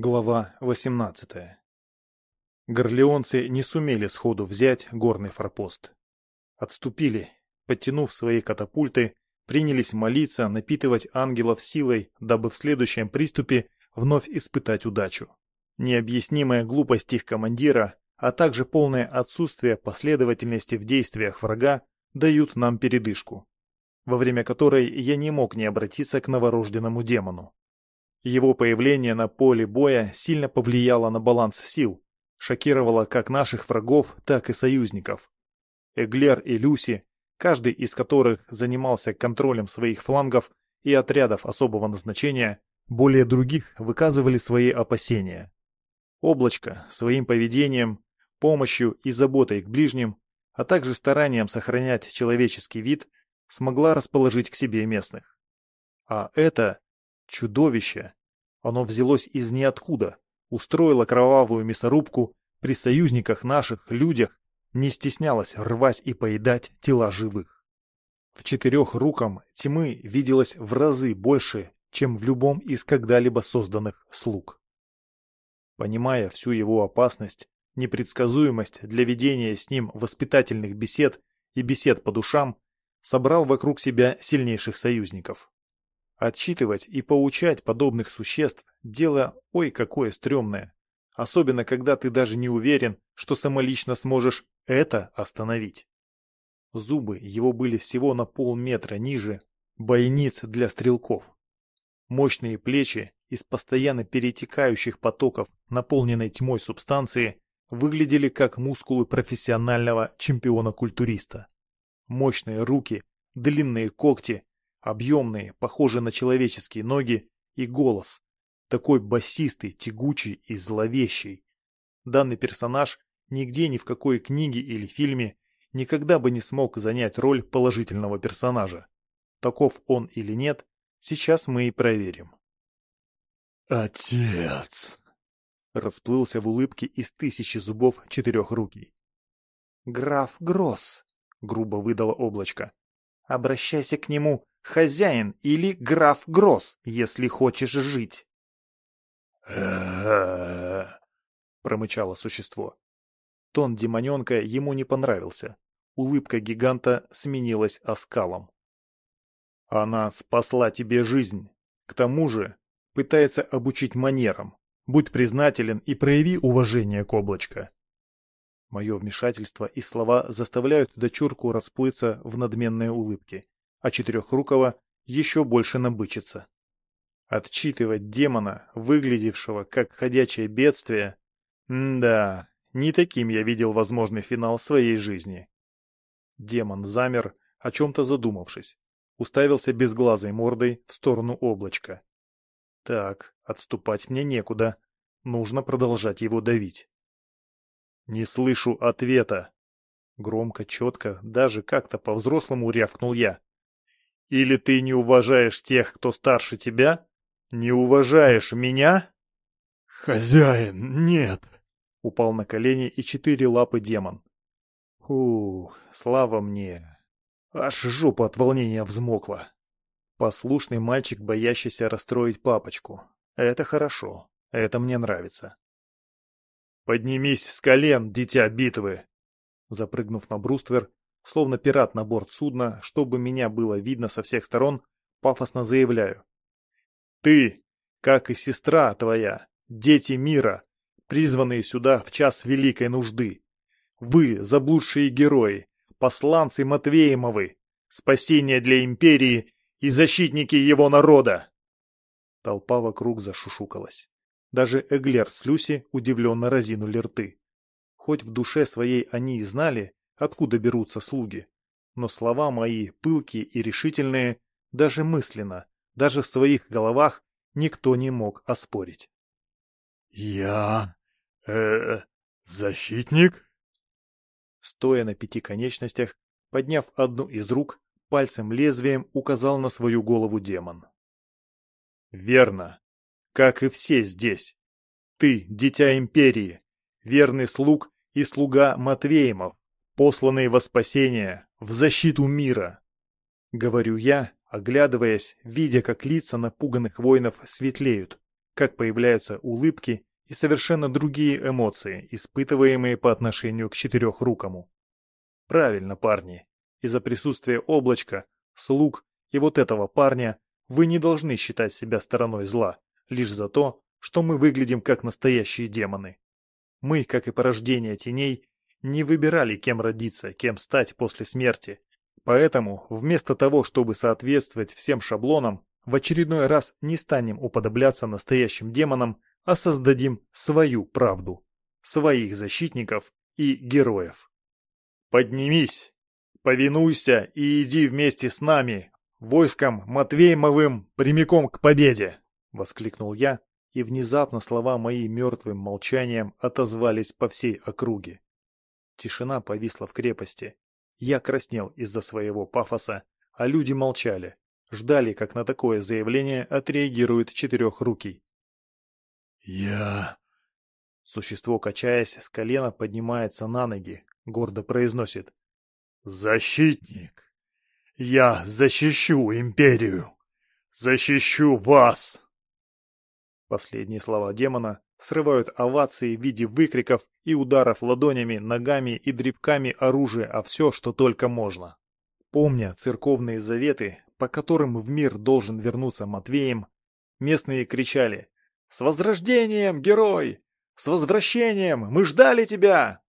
Глава 18 Горлеонцы не сумели сходу взять горный форпост. Отступили, подтянув свои катапульты, принялись молиться, напитывать ангелов силой, дабы в следующем приступе вновь испытать удачу. Необъяснимая глупость их командира, а также полное отсутствие последовательности в действиях врага дают нам передышку, во время которой я не мог не обратиться к новорожденному демону. Его появление на поле боя сильно повлияло на баланс сил, шокировало как наших врагов, так и союзников. Эглер и Люси, каждый из которых занимался контролем своих флангов и отрядов особого назначения, более других выказывали свои опасения. Облачко своим поведением, помощью и заботой к ближним, а также старанием сохранять человеческий вид, смогла расположить к себе местных. А это Чудовище! Оно взялось из ниоткуда, устроило кровавую мясорубку при союзниках наших, людях, не стеснялось рвать и поедать тела живых. В четырех рукам тьмы виделось в разы больше, чем в любом из когда-либо созданных слуг. Понимая всю его опасность, непредсказуемость для ведения с ним воспитательных бесед и бесед по душам, собрал вокруг себя сильнейших союзников. Отчитывать и поучать подобных существ – дело ой какое стрёмное. Особенно, когда ты даже не уверен, что самолично сможешь это остановить. Зубы его были всего на полметра ниже бойниц для стрелков. Мощные плечи из постоянно перетекающих потоков наполненной тьмой субстанции выглядели как мускулы профессионального чемпиона-культуриста. Мощные руки, длинные когти Объемные, похожие на человеческие ноги, и голос. Такой басистый, тягучий и зловещий. Данный персонаж нигде ни в какой книге или фильме никогда бы не смог занять роль положительного персонажа. Таков он или нет, сейчас мы и проверим. «Отец!» Расплылся в улыбке из тысячи зубов четырехрукий. «Граф Гросс!» — грубо выдало облачко. «Обращайся к нему хозяин или граф Гросс, если хочешь жить. промычало существо. Тон демоненка ему не понравился. Улыбка гиганта сменилась оскалом. «Она спасла тебе жизнь. К тому же пытается обучить манерам. Будь признателен и прояви уважение к облачко». Мое вмешательство и слова заставляют дочурку расплыться в надменные улыбки а Четырехрукого еще больше набычится. Отчитывать демона, выглядевшего как ходячее бедствие, да, не таким я видел возможный финал своей жизни. Демон замер, о чем-то задумавшись, уставился безглазой мордой в сторону облачка. Так, отступать мне некуда, нужно продолжать его давить. «Не слышу ответа!» Громко, четко, даже как-то по-взрослому рявкнул я. Или ты не уважаешь тех, кто старше тебя? Не уважаешь меня? Хозяин, нет. Упал на колени и четыре лапы демон. Ух, слава мне. Аж жопа от волнения взмокла. Послушный мальчик, боящийся расстроить папочку. Это хорошо. Это мне нравится. «Поднимись с колен, дитя битвы!» Запрыгнув на бруствер, словно пират на борт судна, чтобы меня было видно со всех сторон, пафосно заявляю. Ты, как и сестра твоя, дети мира, призванные сюда в час великой нужды. Вы, заблудшие герои, посланцы Матвеемовы, спасение для империи и защитники его народа. Толпа вокруг зашушукалась. Даже Эглер с Люси удивленно разинули рты. Хоть в душе своей они и знали, откуда берутся слуги. Но слова мои, пылкие и решительные, даже мысленно, даже в своих головах никто не мог оспорить. «Я... э... защитник?» Стоя на пяти конечностях, подняв одну из рук, пальцем лезвием указал на свою голову демон. «Верно. Как и все здесь. Ты, дитя империи, верный слуг и слуга Матвеемов, посланные во спасение, в защиту мира. Говорю я, оглядываясь, видя, как лица напуганных воинов светлеют, как появляются улыбки и совершенно другие эмоции, испытываемые по отношению к четырехрукому. Правильно, парни. Из-за присутствия облачка, слуг и вот этого парня вы не должны считать себя стороной зла, лишь за то, что мы выглядим как настоящие демоны. Мы, как и порождение теней, не выбирали, кем родиться, кем стать после смерти. Поэтому, вместо того, чтобы соответствовать всем шаблонам, в очередной раз не станем уподобляться настоящим демонам, а создадим свою правду, своих защитников и героев. Поднимись, повинуйся и иди вместе с нами, войском Матвеймовым, прямиком к победе!» — воскликнул я, и внезапно слова мои мертвым молчанием отозвались по всей округе. Тишина повисла в крепости. Я краснел из-за своего пафоса, а люди молчали, ждали, как на такое заявление отреагирует четырехрукий. «Я...» Существо, качаясь, с колена поднимается на ноги, гордо произносит. «Защитник! Я защищу империю! Защищу вас!» Последние слова демона срывают овации в виде выкриков и ударов ладонями, ногами и дребками оружия о все, что только можно. Помня церковные заветы, по которым в мир должен вернуться Матвеем, местные кричали «С возрождением, герой! С возвращением! Мы ждали тебя!»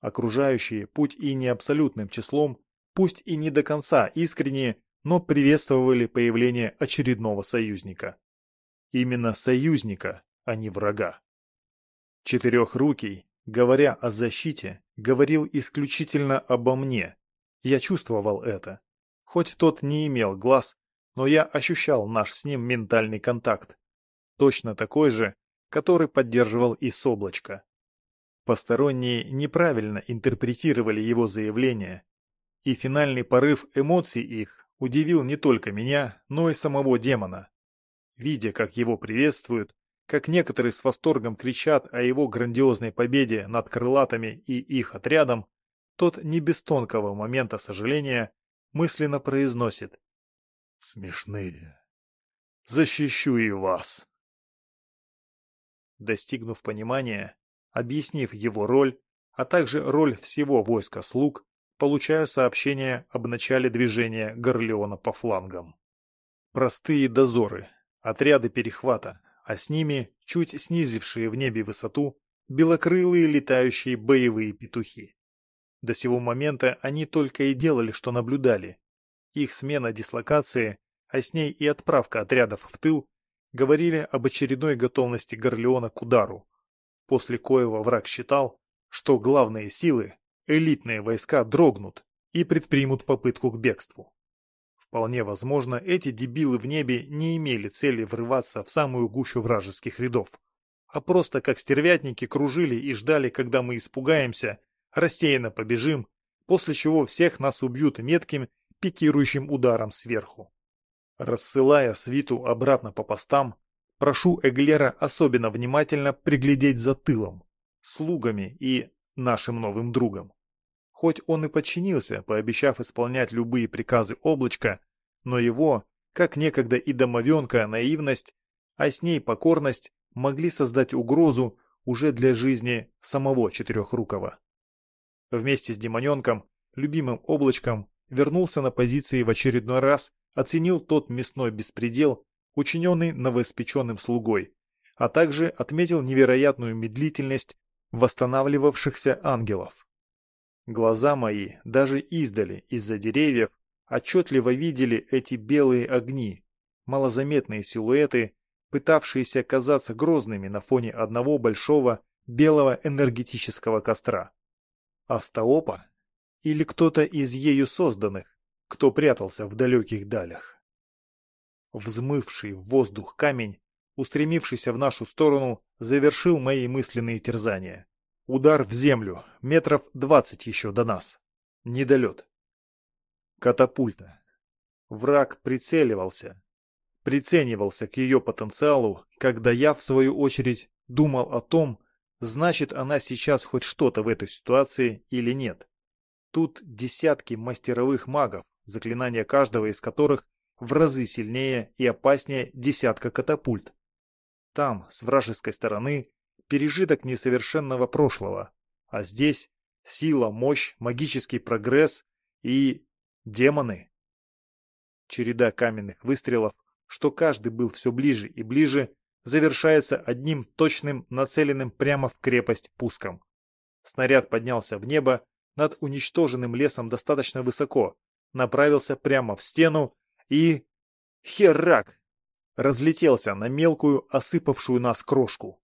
Окружающие, путь и не абсолютным числом, пусть и не до конца искренне, но приветствовали появление очередного союзника. Именно союзника, а не врага. Четырехрукий, говоря о защите, говорил исключительно обо мне. Я чувствовал это. Хоть тот не имел глаз, но я ощущал наш с ним ментальный контакт. Точно такой же, который поддерживал и Соблачко. Посторонние неправильно интерпретировали его заявление, и финальный порыв эмоций их удивил не только меня, но и самого демона. Видя, как его приветствуют, как некоторые с восторгом кричат о его грандиозной победе над крылатами и их отрядом, тот не без тонкого момента сожаления мысленно произносит «Смешные. Защищу и вас». Достигнув понимания, объяснив его роль, а также роль всего войска слуг, получаю сообщение об начале движения Горлеона по флангам. Простые дозоры, отряды перехвата, а с ними, чуть снизившие в небе высоту, белокрылые летающие боевые петухи. До сего момента они только и делали, что наблюдали. Их смена дислокации, а с ней и отправка отрядов в тыл, говорили об очередной готовности Горлеона к удару, после коего враг считал, что главные силы, элитные войска дрогнут и предпримут попытку к бегству. Вполне возможно, эти дебилы в небе не имели цели врываться в самую гущу вражеских рядов, а просто как стервятники кружили и ждали, когда мы испугаемся, рассеянно побежим, после чего всех нас убьют метким, пикирующим ударом сверху. Рассылая свиту обратно по постам, прошу Эглера особенно внимательно приглядеть за тылом, слугами и нашим новым другом. Хоть он и подчинился, пообещав исполнять любые приказы облачка, но его, как некогда и домовенка, наивность, а с ней покорность, могли создать угрозу уже для жизни самого Четырехрукого. Вместе с демоненком, любимым облачком, вернулся на позиции в очередной раз оценил тот мясной беспредел, учиненный новоиспеченным слугой, а также отметил невероятную медлительность восстанавливавшихся ангелов. Глаза мои даже издали из-за деревьев отчетливо видели эти белые огни, малозаметные силуэты, пытавшиеся казаться грозными на фоне одного большого белого энергетического костра. Астаопа или кто-то из ею созданных, кто прятался в далеких далях. Взмывший в воздух камень, устремившийся в нашу сторону, завершил мои мысленные терзания. Удар в землю, метров двадцать еще до нас. Недолет. Катапульта. Враг прицеливался. Приценивался к ее потенциалу, когда я, в свою очередь, думал о том, значит она сейчас хоть что-то в этой ситуации или нет. Тут десятки мастеровых магов, заклинания каждого из которых в разы сильнее и опаснее десятка катапульт. Там, с вражеской стороны, пережиток несовершенного прошлого, а здесь сила, мощь, магический прогресс и демоны. Череда каменных выстрелов, что каждый был все ближе и ближе, завершается одним точным, нацеленным прямо в крепость пуском. Снаряд поднялся в небо над уничтоженным лесом достаточно высоко, направился прямо в стену и... Херак! Разлетелся на мелкую, осыпавшую нас крошку.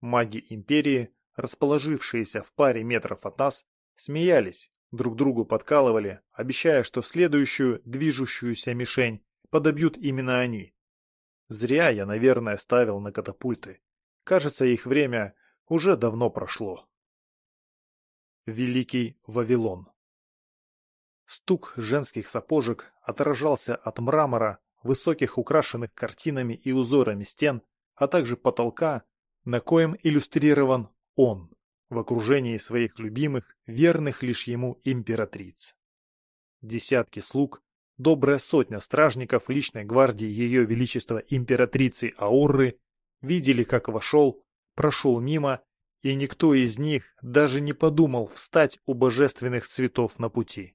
Маги Империи, расположившиеся в паре метров от нас, смеялись, друг другу подкалывали, обещая, что следующую движущуюся мишень подобьют именно они. Зря я, наверное, ставил на катапульты. Кажется, их время уже давно прошло. Великий Вавилон Стук женских сапожек отражался от мрамора, высоких украшенных картинами и узорами стен, а также потолка, на коем иллюстрирован он, в окружении своих любимых, верных лишь ему императриц. Десятки слуг добрая сотня стражников личной гвардии Ее Величества императрицы Аурры видели, как вошел, прошел мимо, и никто из них даже не подумал встать у божественных цветов на пути.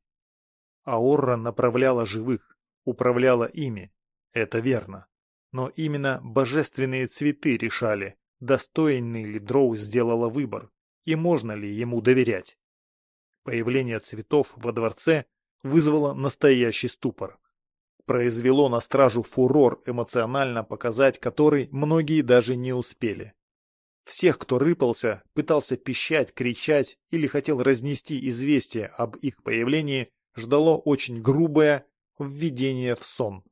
Аурра направляла живых, управляла ими, это верно. Но именно божественные цветы решали, достойный ли Дроу сделала выбор, и можно ли ему доверять. Появление цветов во дворце вызвало настоящий ступор. Произвело на стражу фурор, эмоционально показать который многие даже не успели. Всех, кто рыпался, пытался пищать, кричать или хотел разнести известие об их появлении, ждало очень грубое введение в сон.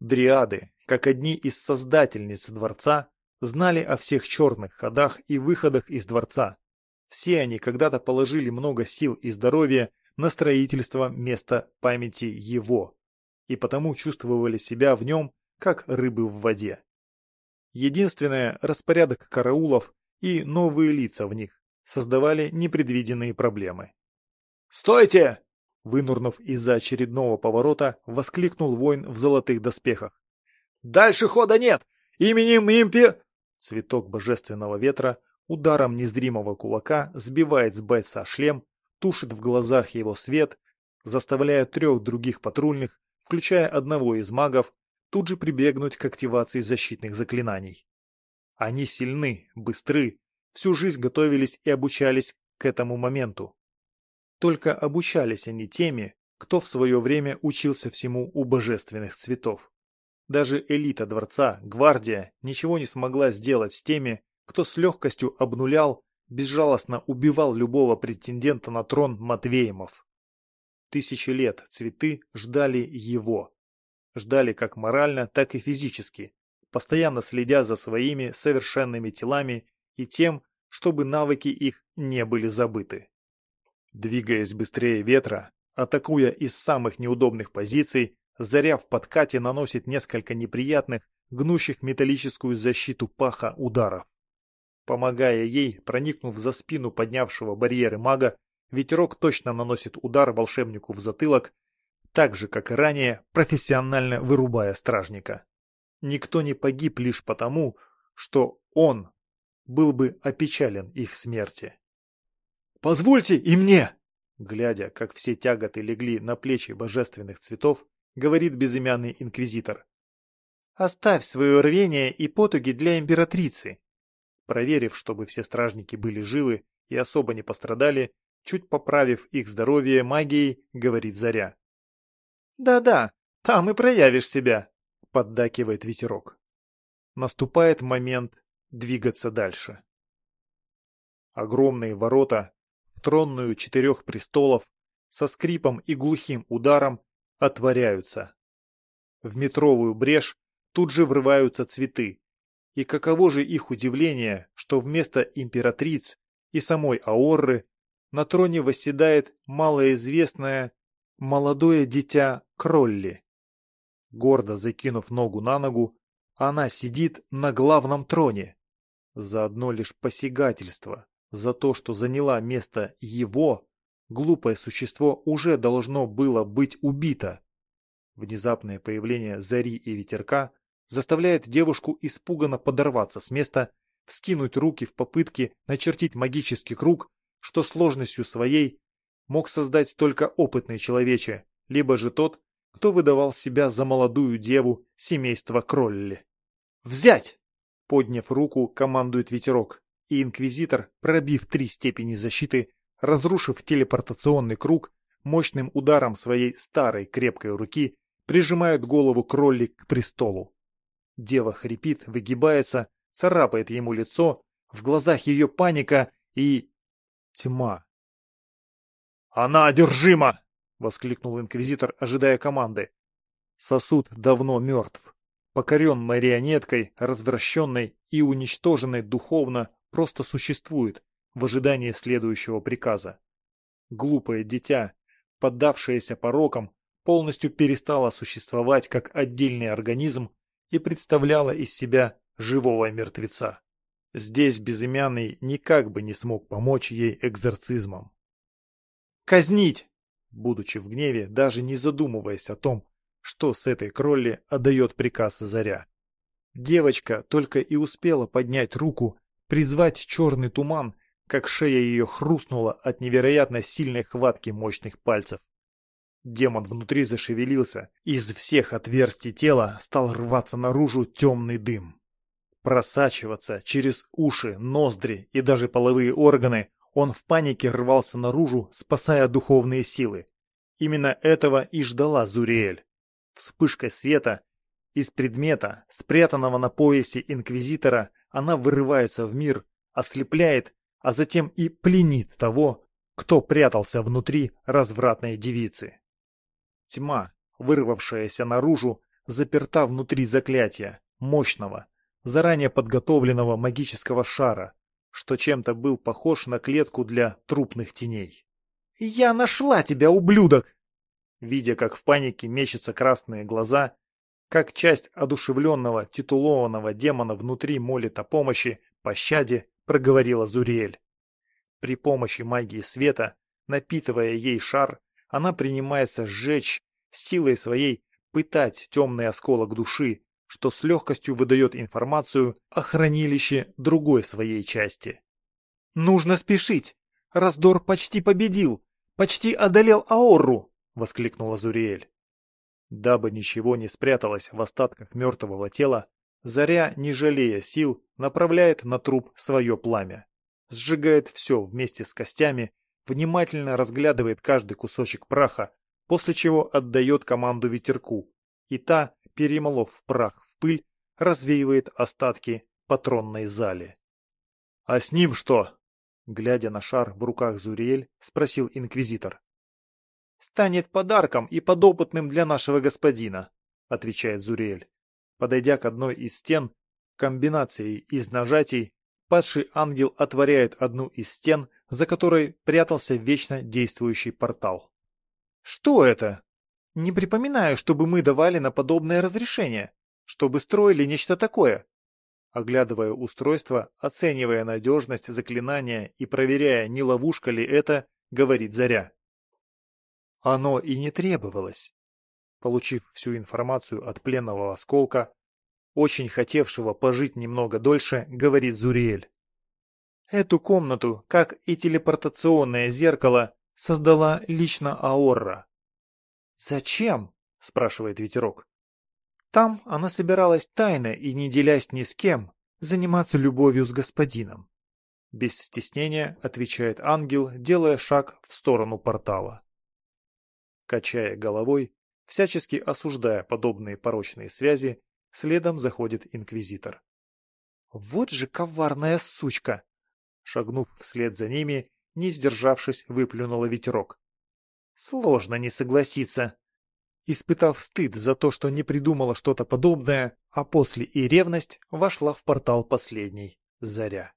Дриады, как одни из создательниц дворца, знали о всех черных ходах и выходах из дворца. Все они когда-то положили много сил и здоровья на строительство места памяти его, и потому чувствовали себя в нем, как рыбы в воде. Единственное, распорядок караулов и новые лица в них создавали непредвиденные проблемы. «Стойте!» Вынурнув из-за очередного поворота, воскликнул воин в золотых доспехах. «Дальше хода нет! Именем импи...» Цветок божественного ветра ударом незримого кулака сбивает с бойца шлем тушит в глазах его свет, заставляя трех других патрульных, включая одного из магов, тут же прибегнуть к активации защитных заклинаний. Они сильны, быстры, всю жизнь готовились и обучались к этому моменту. Только обучались они теми, кто в свое время учился всему у божественных цветов. Даже элита дворца, гвардия, ничего не смогла сделать с теми, кто с легкостью обнулял безжалостно убивал любого претендента на трон Матвеемов. Тысячи лет цветы ждали его. Ждали как морально, так и физически, постоянно следя за своими совершенными телами и тем, чтобы навыки их не были забыты. Двигаясь быстрее ветра, атакуя из самых неудобных позиций, Заря в подкате наносит несколько неприятных, гнущих металлическую защиту паха ударов. Помогая ей, проникнув за спину поднявшего барьеры мага, ветерок точно наносит удар волшебнику в затылок, так же, как и ранее, профессионально вырубая стражника. Никто не погиб лишь потому, что он был бы опечален их смерти. «Позвольте и мне!» Глядя, как все тяготы легли на плечи божественных цветов, говорит безымянный инквизитор. «Оставь свое рвение и потуги для императрицы. Проверив, чтобы все стражники были живы и особо не пострадали, чуть поправив их здоровье магией, говорит Заря. «Да-да, там и проявишь себя», — поддакивает ветерок. Наступает момент двигаться дальше. Огромные ворота в тронную четырех престолов со скрипом и глухим ударом отворяются. В метровую брешь тут же врываются цветы, и каково же их удивление, что вместо императриц и самой Аорры на троне восседает малоизвестное молодое дитя Кролли. Гордо закинув ногу на ногу, она сидит на главном троне. За одно лишь посягательство, за то, что заняла место его, глупое существо уже должно было быть убито. Внезапное появление Зари и Ветерка заставляет девушку испуганно подорваться с места, вскинуть руки в попытке начертить магический круг, что сложностью своей мог создать только опытный человече, либо же тот, кто выдавал себя за молодую деву семейства Кролли. «Взять!» — подняв руку, командует ветерок, и инквизитор, пробив три степени защиты, разрушив телепортационный круг, мощным ударом своей старой крепкой руки прижимает голову Кролли к престолу. Дева хрипит, выгибается, царапает ему лицо, в глазах ее паника и... тьма. «Она одержима!» — воскликнул инквизитор, ожидая команды. Сосуд давно мертв. Покорен марионеткой, развращенной и уничтоженной духовно, просто существует в ожидании следующего приказа. Глупое дитя, поддавшееся порокам, полностью перестало существовать как отдельный организм и представляла из себя живого мертвеца. Здесь безымянный никак бы не смог помочь ей экзорцизмом. «Казнить!» Будучи в гневе, даже не задумываясь о том, что с этой кролли отдает приказ Заря. Девочка только и успела поднять руку, призвать черный туман, как шея ее хрустнула от невероятно сильной хватки мощных пальцев. Демон внутри зашевелился, из всех отверстий тела стал рваться наружу темный дым. Просачиваться через уши, ноздри и даже половые органы он в панике рвался наружу, спасая духовные силы. Именно этого и ждала Зуриэль. Вспышкой света из предмета, спрятанного на поясе инквизитора, она вырывается в мир, ослепляет, а затем и пленит того, кто прятался внутри развратной девицы. Тьма, вырвавшаяся наружу, заперта внутри заклятия, мощного, заранее подготовленного магического шара, что чем-то был похож на клетку для трупных теней. «Я нашла тебя, ублюдок!» Видя, как в панике мечутся красные глаза, как часть одушевленного, титулованного демона внутри молит о помощи, пощаде, проговорила Зуриэль. При помощи магии света, напитывая ей шар, она принимается сжечь, силой своей пытать темный осколок души, что с легкостью выдает информацию о хранилище другой своей части. «Нужно спешить! Раздор почти победил! Почти одолел Аорру!» — воскликнула Зуриэль. Дабы ничего не спряталось в остатках мертвого тела, Заря, не жалея сил, направляет на труп свое пламя. Сжигает все вместе с костями внимательно разглядывает каждый кусочек праха, после чего отдает команду ветерку, и та, перемолов прах в пыль, развеивает остатки патронной зале. — А с ним что? — глядя на шар в руках Зуриэль, спросил инквизитор. — Станет подарком и подопытным для нашего господина, — отвечает Зуриэль. Подойдя к одной из стен, комбинацией из нажатий, падший ангел отворяет одну из стен, за которой прятался вечно действующий портал. «Что это? Не припоминаю, чтобы мы давали на подобное разрешение, чтобы строили нечто такое». Оглядывая устройство, оценивая надежность заклинания и проверяя, не ловушка ли это, говорит Заря. Оно и не требовалось. Получив всю информацию от пленного осколка, очень хотевшего пожить немного дольше, говорит Зуриэль. Эту комнату, как и телепортационное зеркало, создала лично Аорра. «Зачем?» – спрашивает Ветерок. Там она собиралась тайно и не делясь ни с кем, заниматься любовью с господином. Без стеснения отвечает ангел, делая шаг в сторону портала. Качая головой, всячески осуждая подобные порочные связи, следом заходит инквизитор. «Вот же коварная сучка!» Шагнув вслед за ними, не сдержавшись, выплюнула ветерок. Сложно не согласиться. Испытав стыд за то, что не придумала что-то подобное, а после и ревность, вошла в портал последней, Заря.